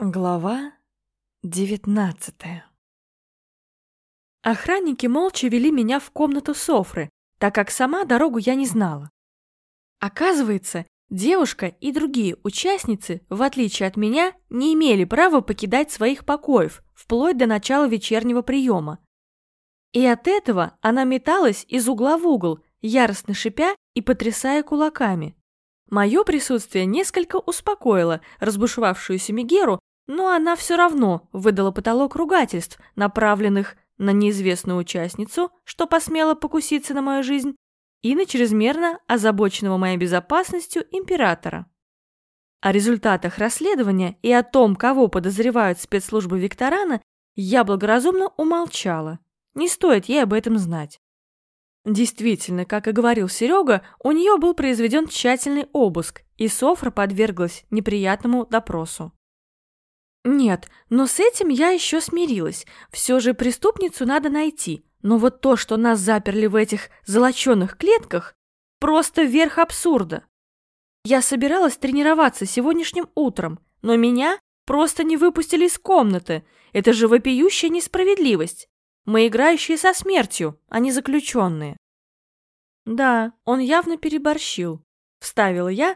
Глава девятнадцатая Охранники молча вели меня в комнату Софры, так как сама дорогу я не знала. Оказывается, девушка и другие участницы, в отличие от меня, не имели права покидать своих покоев вплоть до начала вечернего приема. И от этого она металась из угла в угол, яростно шипя и потрясая кулаками. Мое присутствие несколько успокоило разбушевавшуюся Мегеру, но она все равно выдала потолок ругательств, направленных на неизвестную участницу, что посмела покуситься на мою жизнь, и на чрезмерно озабоченного моей безопасностью императора. О результатах расследования и о том, кого подозревают спецслужбы Викторана, я благоразумно умолчала. Не стоит ей об этом знать. Действительно, как и говорил Серега, у нее был произведен тщательный обыск, и Софра подверглась неприятному допросу. Нет, но с этим я еще смирилась. Все же преступницу надо найти. Но вот то, что нас заперли в этих золоченых клетках, просто верх абсурда. Я собиралась тренироваться сегодняшним утром, но меня просто не выпустили из комнаты. Это же вопиющая несправедливость. Мы играющие со смертью, а не заключенные. Да, он явно переборщил, вставила я,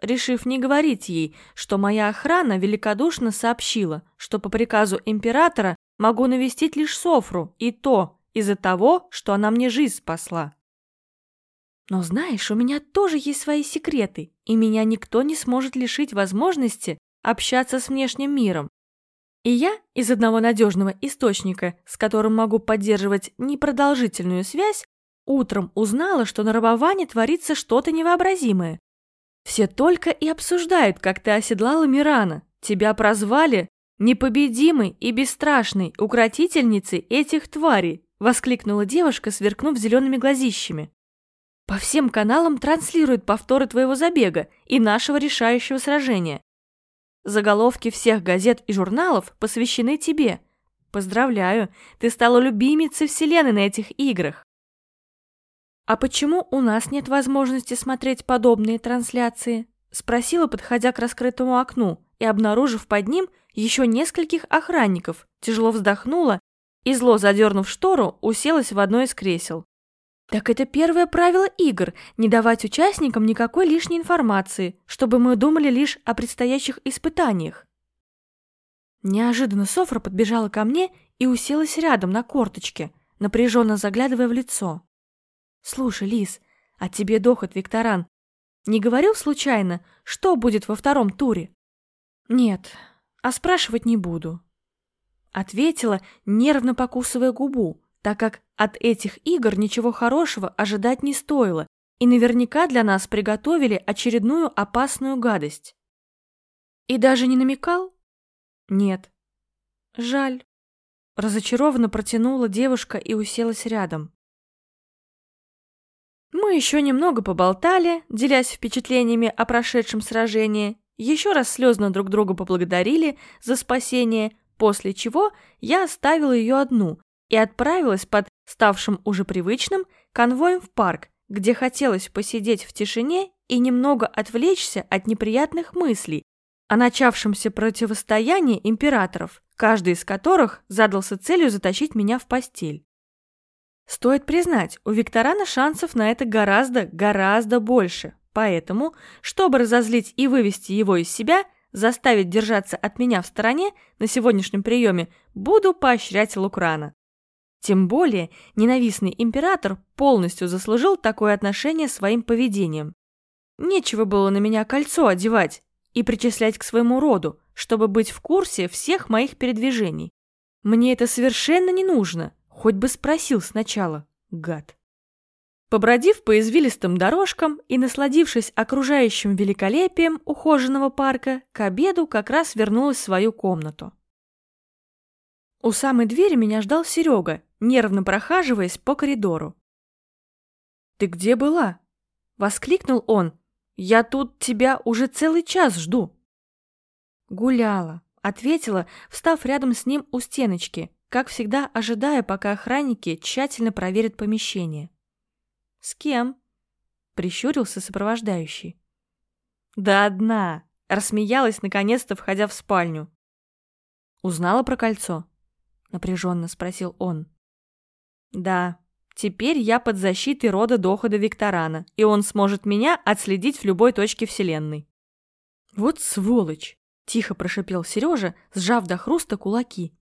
решив не говорить ей, что моя охрана великодушно сообщила, что по приказу императора могу навестить лишь Софру, и то из-за того, что она мне жизнь спасла. Но знаешь, у меня тоже есть свои секреты, и меня никто не сможет лишить возможности общаться с внешним миром. И я из одного надежного источника, с которым могу поддерживать непродолжительную связь, утром узнала, что на Рабоване творится что-то невообразимое. Все только и обсуждают, как ты оседлала Мирана. Тебя прозвали непобедимой и бесстрашной укротительницей этих тварей, воскликнула девушка, сверкнув зелеными глазищами. По всем каналам транслируют повторы твоего забега и нашего решающего сражения. Заголовки всех газет и журналов посвящены тебе. Поздравляю, ты стала любимицей вселенной на этих играх. А почему у нас нет возможности смотреть подобные трансляции? Спросила, подходя к раскрытому окну и обнаружив под ним еще нескольких охранников, тяжело вздохнула и, зло задернув штору, уселась в одно из кресел. Так это первое правило игр – не давать участникам никакой лишней информации, чтобы мы думали лишь о предстоящих испытаниях. Неожиданно Софра подбежала ко мне и уселась рядом на корточке, напряженно заглядывая в лицо. «Слушай, Лис, а тебе дохот Викторан не говорил случайно, что будет во втором туре?» «Нет, а спрашивать не буду», — ответила, нервно покусывая губу, так как от этих игр ничего хорошего ожидать не стоило, и наверняка для нас приготовили очередную опасную гадость. И даже не намекал? Нет. Жаль. Разочарованно протянула девушка и уселась рядом. Мы еще немного поболтали, делясь впечатлениями о прошедшем сражении, еще раз слезно друг друга поблагодарили за спасение, после чего я оставила ее одну и отправилась под ставшим уже привычным конвоем в парк, где хотелось посидеть в тишине и немного отвлечься от неприятных мыслей о начавшемся противостоянии императоров, каждый из которых задался целью затащить меня в постель. Стоит признать, у Викторана шансов на это гораздо, гораздо больше. Поэтому, чтобы разозлить и вывести его из себя, заставить держаться от меня в стороне на сегодняшнем приеме, буду поощрять Лукрана. Тем более, ненавистный император полностью заслужил такое отношение своим поведением. Нечего было на меня кольцо одевать и причислять к своему роду, чтобы быть в курсе всех моих передвижений. Мне это совершенно не нужно, хоть бы спросил сначала, гад. Побродив по извилистым дорожкам и насладившись окружающим великолепием ухоженного парка, к обеду как раз вернулась в свою комнату. У самой двери меня ждал Серега, нервно прохаживаясь по коридору. «Ты где была?» — воскликнул он. «Я тут тебя уже целый час жду». «Гуляла», — ответила, встав рядом с ним у стеночки, как всегда ожидая, пока охранники тщательно проверят помещение. «С кем?» — прищурился сопровождающий. «Да одна!» — рассмеялась, наконец-то входя в спальню. Узнала про кольцо?» — напряженно спросил он. «Да, теперь я под защитой рода дохода Викторана, и он сможет меня отследить в любой точке Вселенной». «Вот сволочь!» — тихо прошипел Сережа, сжав до хруста кулаки.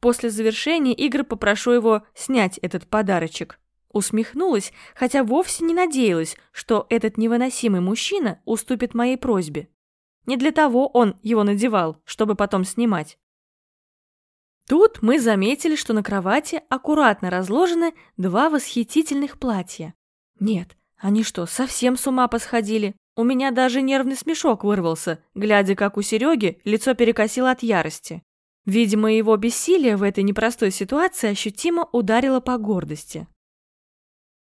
«После завершения игр попрошу его снять этот подарочек». Усмехнулась, хотя вовсе не надеялась, что этот невыносимый мужчина уступит моей просьбе. Не для того он его надевал, чтобы потом снимать. Тут мы заметили, что на кровати аккуратно разложены два восхитительных платья. Нет, они что, совсем с ума посходили? У меня даже нервный смешок вырвался, глядя, как у Сереги лицо перекосило от ярости. Видимо, его бессилие в этой непростой ситуации ощутимо ударило по гордости.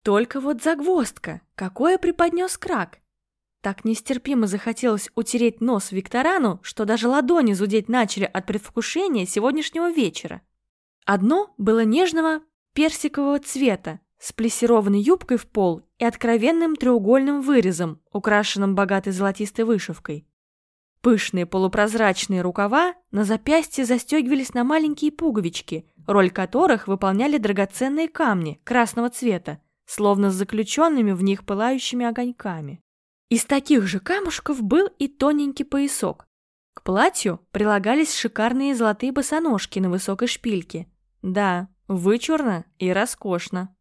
Только вот загвоздка, какое преподнес крак. Так нестерпимо захотелось утереть нос Викторану, что даже ладони зудеть начали от предвкушения сегодняшнего вечера. Одно было нежного персикового цвета, с плессированной юбкой в пол и откровенным треугольным вырезом, украшенным богатой золотистой вышивкой. Пышные полупрозрачные рукава на запястье застегивались на маленькие пуговички, роль которых выполняли драгоценные камни красного цвета, словно с заключенными в них пылающими огоньками. Из таких же камушков был и тоненький поясок. К платью прилагались шикарные золотые босоножки на высокой шпильке. Да, вычурно и роскошно.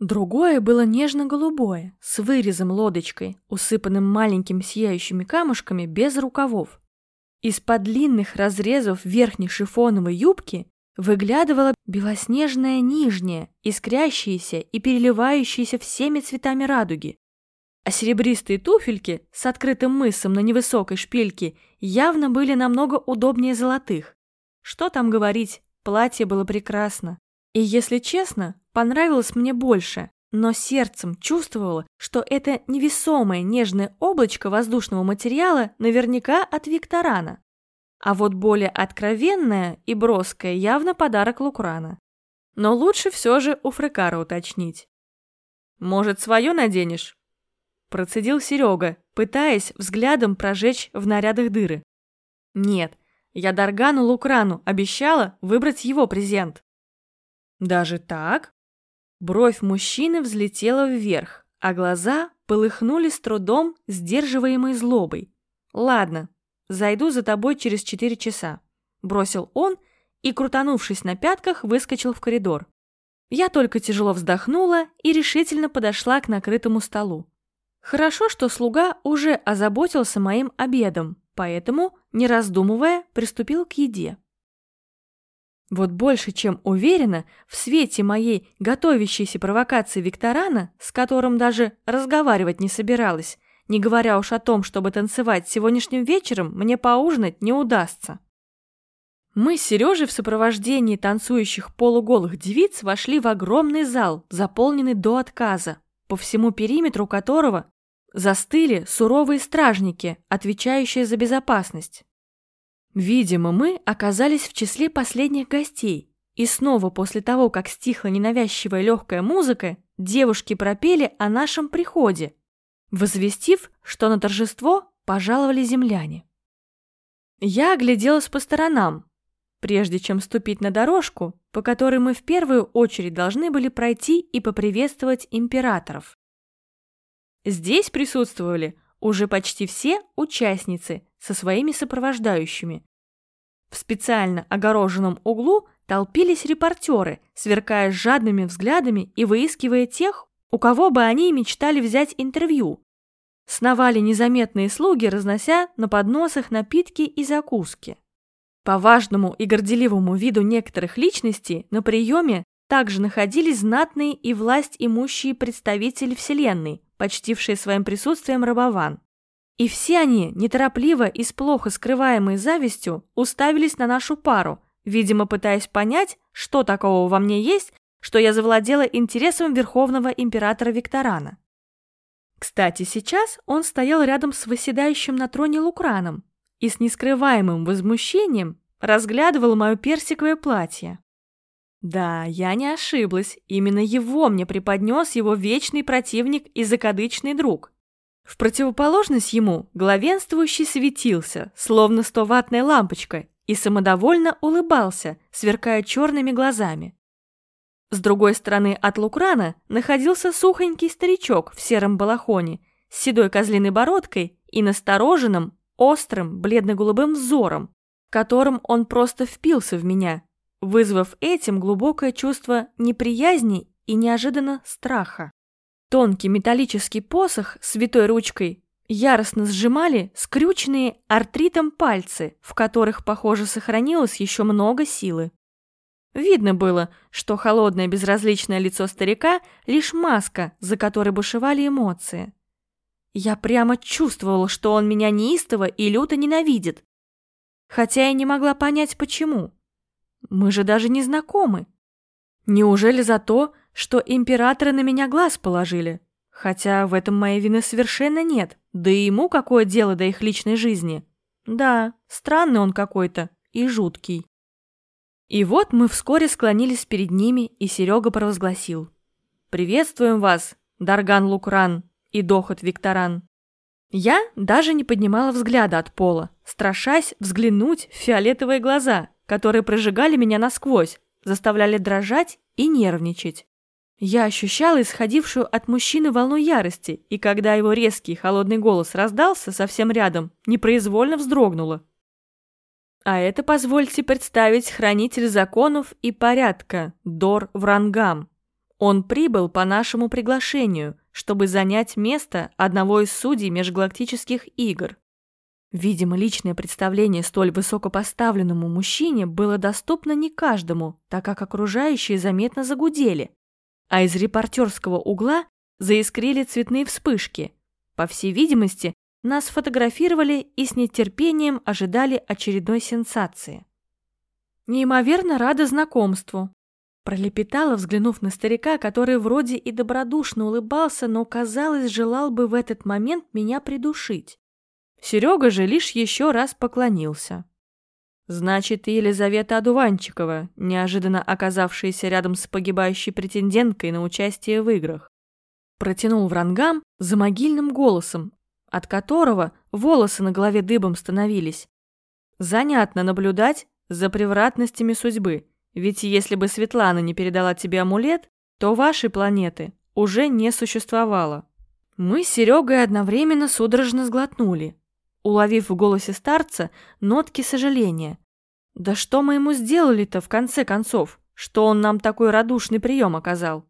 Другое было нежно-голубое, с вырезом-лодочкой, усыпанным маленькими сияющими камушками без рукавов. Из-под длинных разрезов верхней шифоновой юбки выглядывала белоснежная нижняя, искрящаяся и переливающаяся всеми цветами радуги. А серебристые туфельки с открытым мысом на невысокой шпильке явно были намного удобнее золотых. Что там говорить, платье было прекрасно. И, если честно, понравилось мне больше, но сердцем чувствовала, что это невесомое нежное облачко воздушного материала наверняка от Викторана. А вот более откровенная и броская явно подарок Лукрана. Но лучше все же у Фрекара уточнить. «Может, свое наденешь?» Процедил Серега, пытаясь взглядом прожечь в нарядах дыры. «Нет, я Даргану Лукрану обещала выбрать его презент». «Даже так?» Бровь мужчины взлетела вверх, а глаза полыхнули с трудом, сдерживаемой злобой. «Ладно, Зайду за тобой через четыре часа», – бросил он и, крутанувшись на пятках, выскочил в коридор. Я только тяжело вздохнула и решительно подошла к накрытому столу. Хорошо, что слуга уже озаботился моим обедом, поэтому, не раздумывая, приступил к еде. Вот больше чем уверена, в свете моей готовящейся провокации Викторана, с которым даже разговаривать не собиралась, не говоря уж о том, чтобы танцевать сегодняшним вечером, мне поужинать не удастся. Мы с Сережей в сопровождении танцующих полуголых девиц вошли в огромный зал, заполненный до отказа, по всему периметру которого застыли суровые стражники, отвечающие за безопасность. Видимо, мы оказались в числе последних гостей, и снова после того, как стихла ненавязчивая легкая музыка, девушки пропели о нашем приходе – возвестив, что на торжество пожаловали земляне. Я огляделась по сторонам, прежде чем ступить на дорожку, по которой мы в первую очередь должны были пройти и поприветствовать императоров. Здесь присутствовали уже почти все участницы со своими сопровождающими. В специально огороженном углу толпились репортеры, сверкая жадными взглядами и выискивая тех, у кого бы они мечтали взять интервью, Сновали незаметные слуги, разнося на подносах напитки и закуски. По важному и горделивому виду некоторых личностей на приеме также находились знатные и власть имущие представители Вселенной, почтившие своим присутствием рабован. И все они, неторопливо и с плохо скрываемой завистью, уставились на нашу пару, видимо, пытаясь понять, что такого во мне есть, что я завладела интересом верховного императора Викторана. Кстати, сейчас он стоял рядом с восседающим на троне Лукраном и с нескрываемым возмущением разглядывал мое персиковое платье. Да, я не ошиблась, именно его мне преподнес его вечный противник и закадычный друг. В противоположность ему главенствующий светился, словно стоватная лампочка, и самодовольно улыбался, сверкая черными глазами. С другой стороны от Лукрана находился сухонький старичок в сером балахоне с седой козлиной бородкой и настороженным, острым, бледно-голубым взором, которым он просто впился в меня, вызвав этим глубокое чувство неприязни и неожиданно страха. Тонкий металлический посох с витой ручкой яростно сжимали скрюченные артритом пальцы, в которых, похоже, сохранилось еще много силы. Видно было, что холодное безразличное лицо старика – лишь маска, за которой бушевали эмоции. Я прямо чувствовала, что он меня неистово и люто ненавидит. Хотя я не могла понять, почему. Мы же даже не знакомы. Неужели за то, что императоры на меня глаз положили? Хотя в этом моей вины совершенно нет, да и ему какое дело до их личной жизни. Да, странный он какой-то и жуткий. И вот мы вскоре склонились перед ними, и Серега провозгласил. «Приветствуем вас, Дарган Лукран и Дохот Викторан». Я даже не поднимала взгляда от пола, страшась взглянуть в фиолетовые глаза, которые прожигали меня насквозь, заставляли дрожать и нервничать. Я ощущала исходившую от мужчины волну ярости, и когда его резкий холодный голос раздался совсем рядом, непроизвольно вздрогнула. А это, позвольте представить, хранитель законов и порядка, Дор Врангам. Он прибыл по нашему приглашению, чтобы занять место одного из судей межгалактических игр. Видимо, личное представление столь высокопоставленному мужчине было доступно не каждому, так как окружающие заметно загудели, а из репортерского угла заискрили цветные вспышки. По всей видимости, нас фотографировали и с нетерпением ожидали очередной сенсации. «Неимоверно рада знакомству», – пролепетала, взглянув на старика, который вроде и добродушно улыбался, но, казалось, желал бы в этот момент меня придушить. Серега же лишь еще раз поклонился. «Значит, Елизавета Одуванчикова, неожиданно оказавшаяся рядом с погибающей претенденткой на участие в играх». Протянул Врангам за могильным голосом, от которого волосы на голове дыбом становились. Занятно наблюдать за превратностями судьбы, ведь если бы Светлана не передала тебе амулет, то вашей планеты уже не существовало. Мы с Серегой одновременно судорожно сглотнули, уловив в голосе старца нотки сожаления. Да что мы ему сделали-то в конце концов, что он нам такой радушный прием оказал?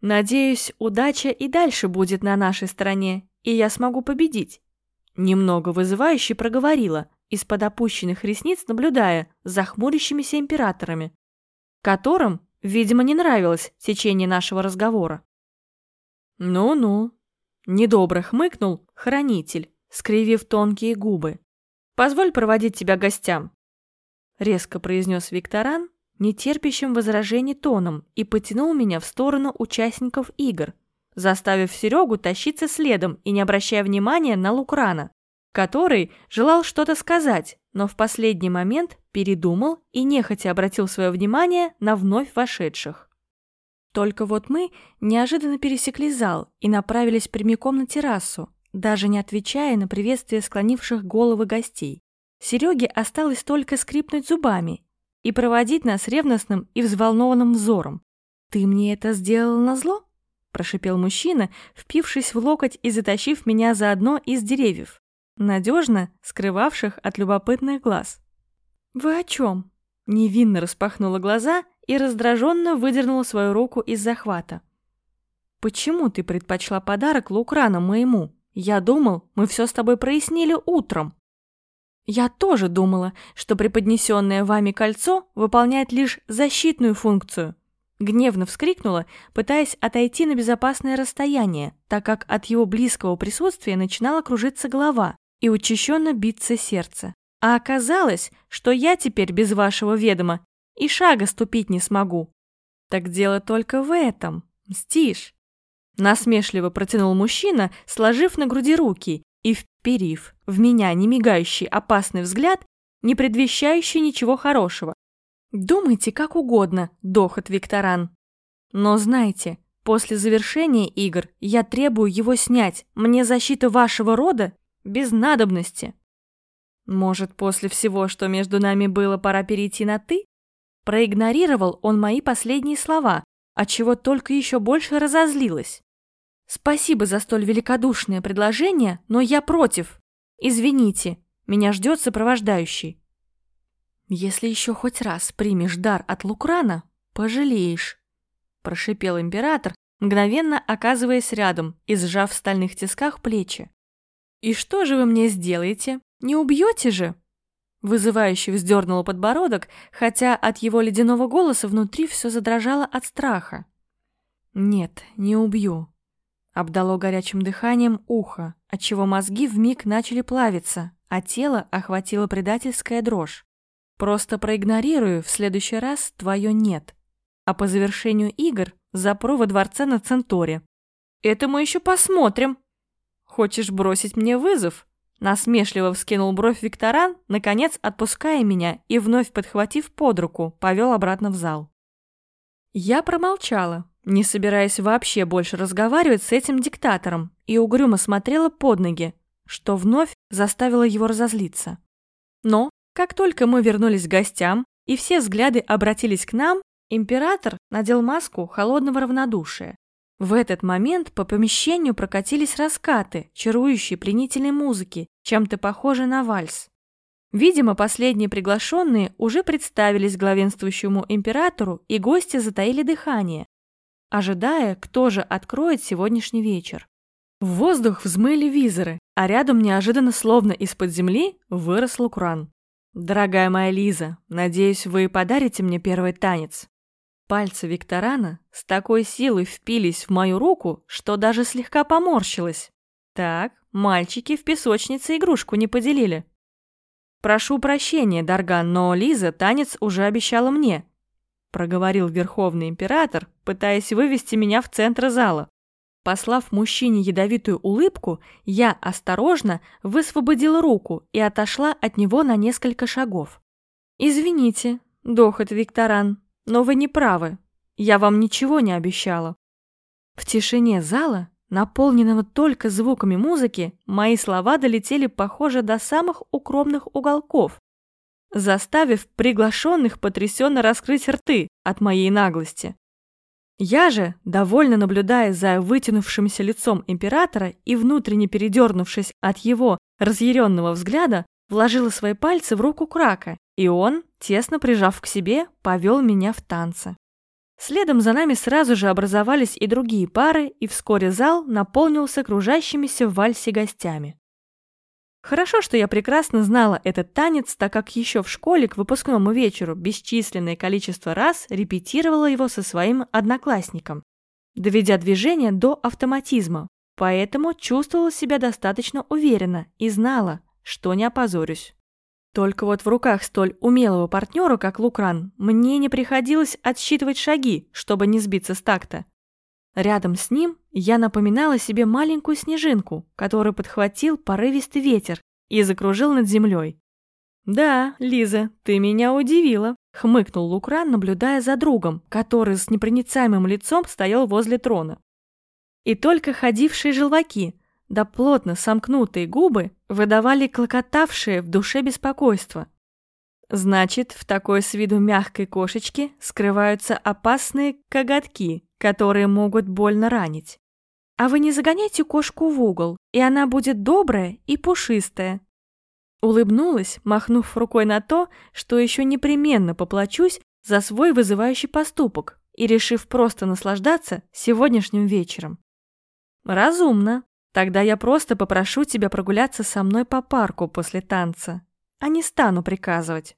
Надеюсь, удача и дальше будет на нашей стороне, и я смогу победить. Немного вызывающе проговорила, из-под опущенных ресниц наблюдая за хмурящимися императорами, которым, видимо, не нравилось течение нашего разговора. «Ну-ну», — недобро хмыкнул хранитель, скривив тонкие губы. «Позволь проводить тебя гостям», — резко произнес Викторан, нетерпящим возражений тоном, и потянул меня в сторону участников игр — заставив Серегу тащиться следом и не обращая внимания на Лукрана, который желал что-то сказать, но в последний момент передумал и нехотя обратил свое внимание на вновь вошедших. Только вот мы неожиданно пересекли зал и направились прямиком на террасу, даже не отвечая на приветствие склонивших головы гостей. Сереге осталось только скрипнуть зубами и проводить нас ревностным и взволнованным взором. «Ты мне это сделал назло?» прошипел мужчина, впившись в локоть и затащив меня за одно из деревьев, надежно скрывавших от любопытных глаз. «Вы о чем?» Невинно распахнула глаза и раздраженно выдернула свою руку из захвата. «Почему ты предпочла подарок Лукрана моему? Я думал, мы все с тобой прояснили утром». «Я тоже думала, что преподнесенное вами кольцо выполняет лишь защитную функцию», Гневно вскрикнула, пытаясь отойти на безопасное расстояние, так как от его близкого присутствия начинала кружиться голова и учащенно биться сердце. А оказалось, что я теперь без вашего ведома и шага ступить не смогу. Так дело только в этом. Мстишь. Насмешливо протянул мужчина, сложив на груди руки и вперив в меня немигающий опасный взгляд, не предвещающий ничего хорошего. Думайте как угодно, Дохот Викторан. Но знайте, после завершения игр я требую его снять. Мне защита вашего рода без надобности. Может, после всего, что между нами было, пора перейти на «ты»? Проигнорировал он мои последние слова, отчего только еще больше разозлилась. Спасибо за столь великодушное предложение, но я против. Извините, меня ждет сопровождающий. Если еще хоть раз примешь дар от Лукрана, пожалеешь, прошипел император, мгновенно оказываясь рядом и сжав в стальных тисках плечи. «И что же вы мне сделаете? Не убьете же?» Вызывающе вздернула подбородок, хотя от его ледяного голоса внутри все задрожало от страха. «Нет, не убью», Обдало горячим дыханием ухо, отчего мозги вмиг начали плавиться, а тело охватило предательская дрожь. Просто проигнорирую, в следующий раз твое «нет». А по завершению игр запру во дворце на Центоре. Это мы еще посмотрим. Хочешь бросить мне вызов? Насмешливо вскинул бровь Викторан, наконец отпуская меня и, вновь подхватив под руку, повел обратно в зал. Я промолчала, не собираясь вообще больше разговаривать с этим диктатором, и угрюмо смотрела под ноги, что вновь заставило его разозлиться. Но, как только мы вернулись к гостям, и все взгляды обратились к нам, император надел маску холодного равнодушия. В этот момент по помещению прокатились раскаты, чарующие пленительной музыки, чем-то похожей на вальс. Видимо, последние приглашенные уже представились главенствующему императору, и гости затаили дыхание, ожидая, кто же откроет сегодняшний вечер. В воздух взмыли визоры, а рядом неожиданно, словно из-под земли, вырос Лукран. «Дорогая моя Лиза, надеюсь, вы подарите мне первый танец». Пальцы Викторана с такой силой впились в мою руку, что даже слегка поморщилась. Так, мальчики в песочнице игрушку не поделили. «Прошу прощения, Дарган, но Лиза танец уже обещала мне, проговорил Верховный Император, пытаясь вывести меня в центр зала. Послав мужчине ядовитую улыбку, я осторожно высвободила руку и отошла от него на несколько шагов. «Извините, Дохот Викторан, но вы не правы. Я вам ничего не обещала». В тишине зала, наполненного только звуками музыки, мои слова долетели, похоже, до самых укромных уголков, заставив приглашенных потрясенно раскрыть рты от моей наглости. Я же, довольно наблюдая за вытянувшимся лицом императора и внутренне передернувшись от его разъяренного взгляда, вложила свои пальцы в руку Крака, и он, тесно прижав к себе, повел меня в танцы. Следом за нами сразу же образовались и другие пары, и вскоре зал наполнился кружащимися в вальсе гостями. Хорошо, что я прекрасно знала этот танец, так как еще в школе к выпускному вечеру бесчисленное количество раз репетировала его со своим одноклассником, доведя движение до автоматизма, поэтому чувствовала себя достаточно уверенно и знала, что не опозорюсь. Только вот в руках столь умелого партнера, как Лукран, мне не приходилось отсчитывать шаги, чтобы не сбиться с такта. Рядом с ним я напоминала себе маленькую снежинку, которую подхватил порывистый ветер и закружил над землей. «Да, Лиза, ты меня удивила», — хмыкнул Лукран, наблюдая за другом, который с непроницаемым лицом стоял возле трона. И только ходившие желваки, да плотно сомкнутые губы выдавали клокотавшее в душе беспокойство. Значит, в такой с виду мягкой кошечке скрываются опасные коготки, которые могут больно ранить. А вы не загоняйте кошку в угол, и она будет добрая и пушистая. Улыбнулась, махнув рукой на то, что еще непременно поплачусь за свой вызывающий поступок и решив просто наслаждаться сегодняшним вечером. Разумно. Тогда я просто попрошу тебя прогуляться со мной по парку после танца, а не стану приказывать.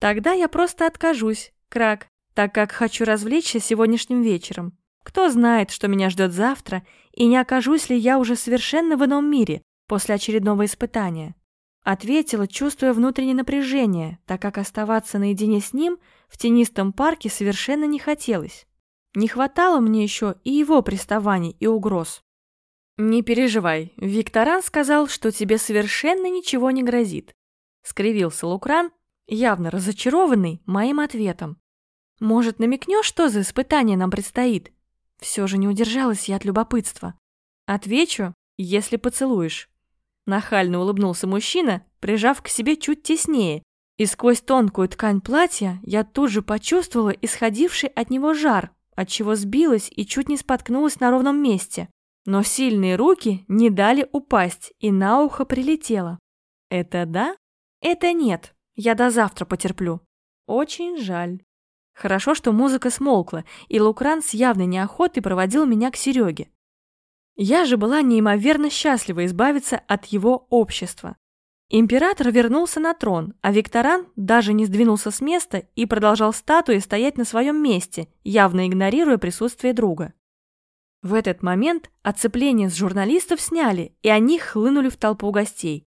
Тогда я просто откажусь, Крак, так как хочу развлечься сегодняшним вечером. Кто знает, что меня ждет завтра, и не окажусь ли я уже совершенно в ином мире после очередного испытания. Ответила, чувствуя внутреннее напряжение, так как оставаться наедине с ним в тенистом парке совершенно не хотелось. Не хватало мне еще и его приставаний и угроз. «Не переживай, Викторан сказал, что тебе совершенно ничего не грозит», — скривился Лукран, явно разочарованный моим ответом. Может, намекнешь, что за испытание нам предстоит? Все же не удержалась я от любопытства. Отвечу, если поцелуешь. Нахально улыбнулся мужчина, прижав к себе чуть теснее, и сквозь тонкую ткань платья я тут же почувствовала исходивший от него жар, отчего сбилась и чуть не споткнулась на ровном месте. Но сильные руки не дали упасть, и на ухо прилетело. «Это да? Это нет. Я до завтра потерплю. Очень жаль». Хорошо, что музыка смолкла, и Лукран с явной неохотой проводил меня к Сереге. Я же была неимоверно счастлива избавиться от его общества. Император вернулся на трон, а Викторан даже не сдвинулся с места и продолжал статуей стоять на своем месте, явно игнорируя присутствие друга. В этот момент оцепление с журналистов сняли, и они хлынули в толпу гостей.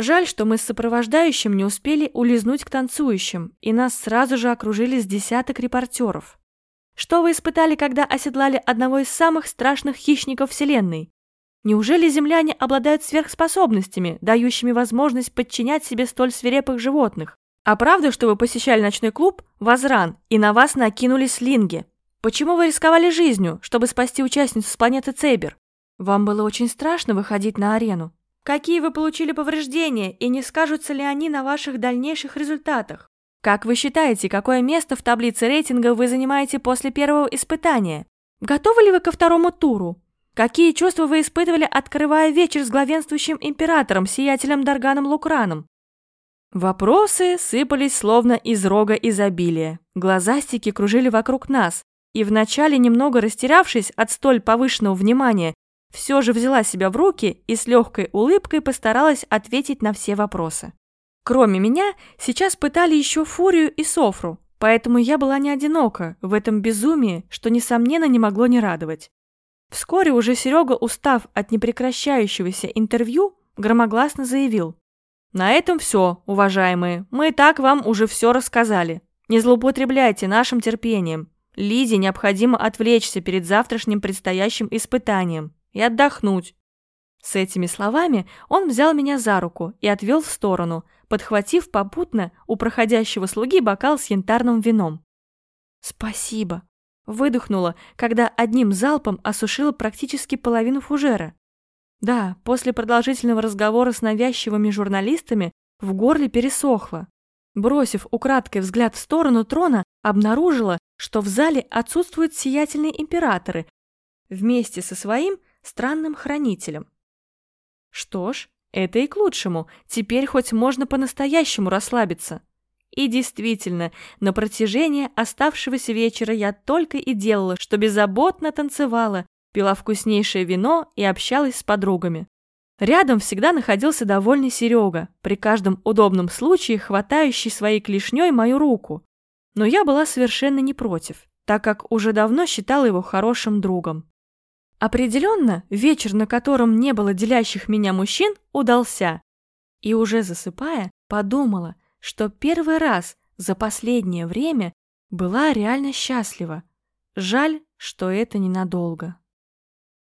Жаль, что мы с сопровождающим не успели улизнуть к танцующим, и нас сразу же окружили с десяток репортеров. Что вы испытали, когда оседлали одного из самых страшных хищников Вселенной? Неужели земляне обладают сверхспособностями, дающими возможность подчинять себе столь свирепых животных? А правда, что вы посещали ночной клуб «Возран» и на вас накинулись линги? Почему вы рисковали жизнью, чтобы спасти участницу с планеты Цейбер? Вам было очень страшно выходить на арену. Какие вы получили повреждения и не скажутся ли они на ваших дальнейших результатах? Как вы считаете, какое место в таблице рейтинга вы занимаете после первого испытания? Готовы ли вы ко второму туру? Какие чувства вы испытывали, открывая вечер с главенствующим императором, сиятелем Дарганом Лукраном? Вопросы сыпались словно из рога изобилия. Глазастики кружили вокруг нас, и вначале, немного растерявшись от столь повышенного внимания, все же взяла себя в руки и с легкой улыбкой постаралась ответить на все вопросы. Кроме меня, сейчас пытали еще Фурию и Софру, поэтому я была не одинока в этом безумии, что, несомненно, не могло не радовать. Вскоре уже Серега, устав от непрекращающегося интервью, громогласно заявил. «На этом все, уважаемые. Мы и так вам уже все рассказали. Не злоупотребляйте нашим терпением. Лизе необходимо отвлечься перед завтрашним предстоящим испытанием и отдохнуть». С этими словами он взял меня за руку и отвел в сторону, подхватив попутно у проходящего слуги бокал с янтарным вином. «Спасибо», Выдохнула, когда одним залпом осушила практически половину фужера. Да, после продолжительного разговора с навязчивыми журналистами в горле пересохло. Бросив украдкой взгляд в сторону трона, обнаружила, что в зале отсутствуют сиятельные императоры вместе со своим странным хранителем. Что ж, это и к лучшему, теперь хоть можно по-настоящему расслабиться. И действительно, на протяжении оставшегося вечера я только и делала, что беззаботно танцевала, пила вкуснейшее вино и общалась с подругами. Рядом всегда находился довольный Серега, при каждом удобном случае хватающий своей клешней мою руку. Но я была совершенно не против, так как уже давно считала его хорошим другом. Определенно, вечер, на котором не было делящих меня мужчин, удался. И уже засыпая, подумала – что первый раз за последнее время была реально счастлива. Жаль, что это ненадолго.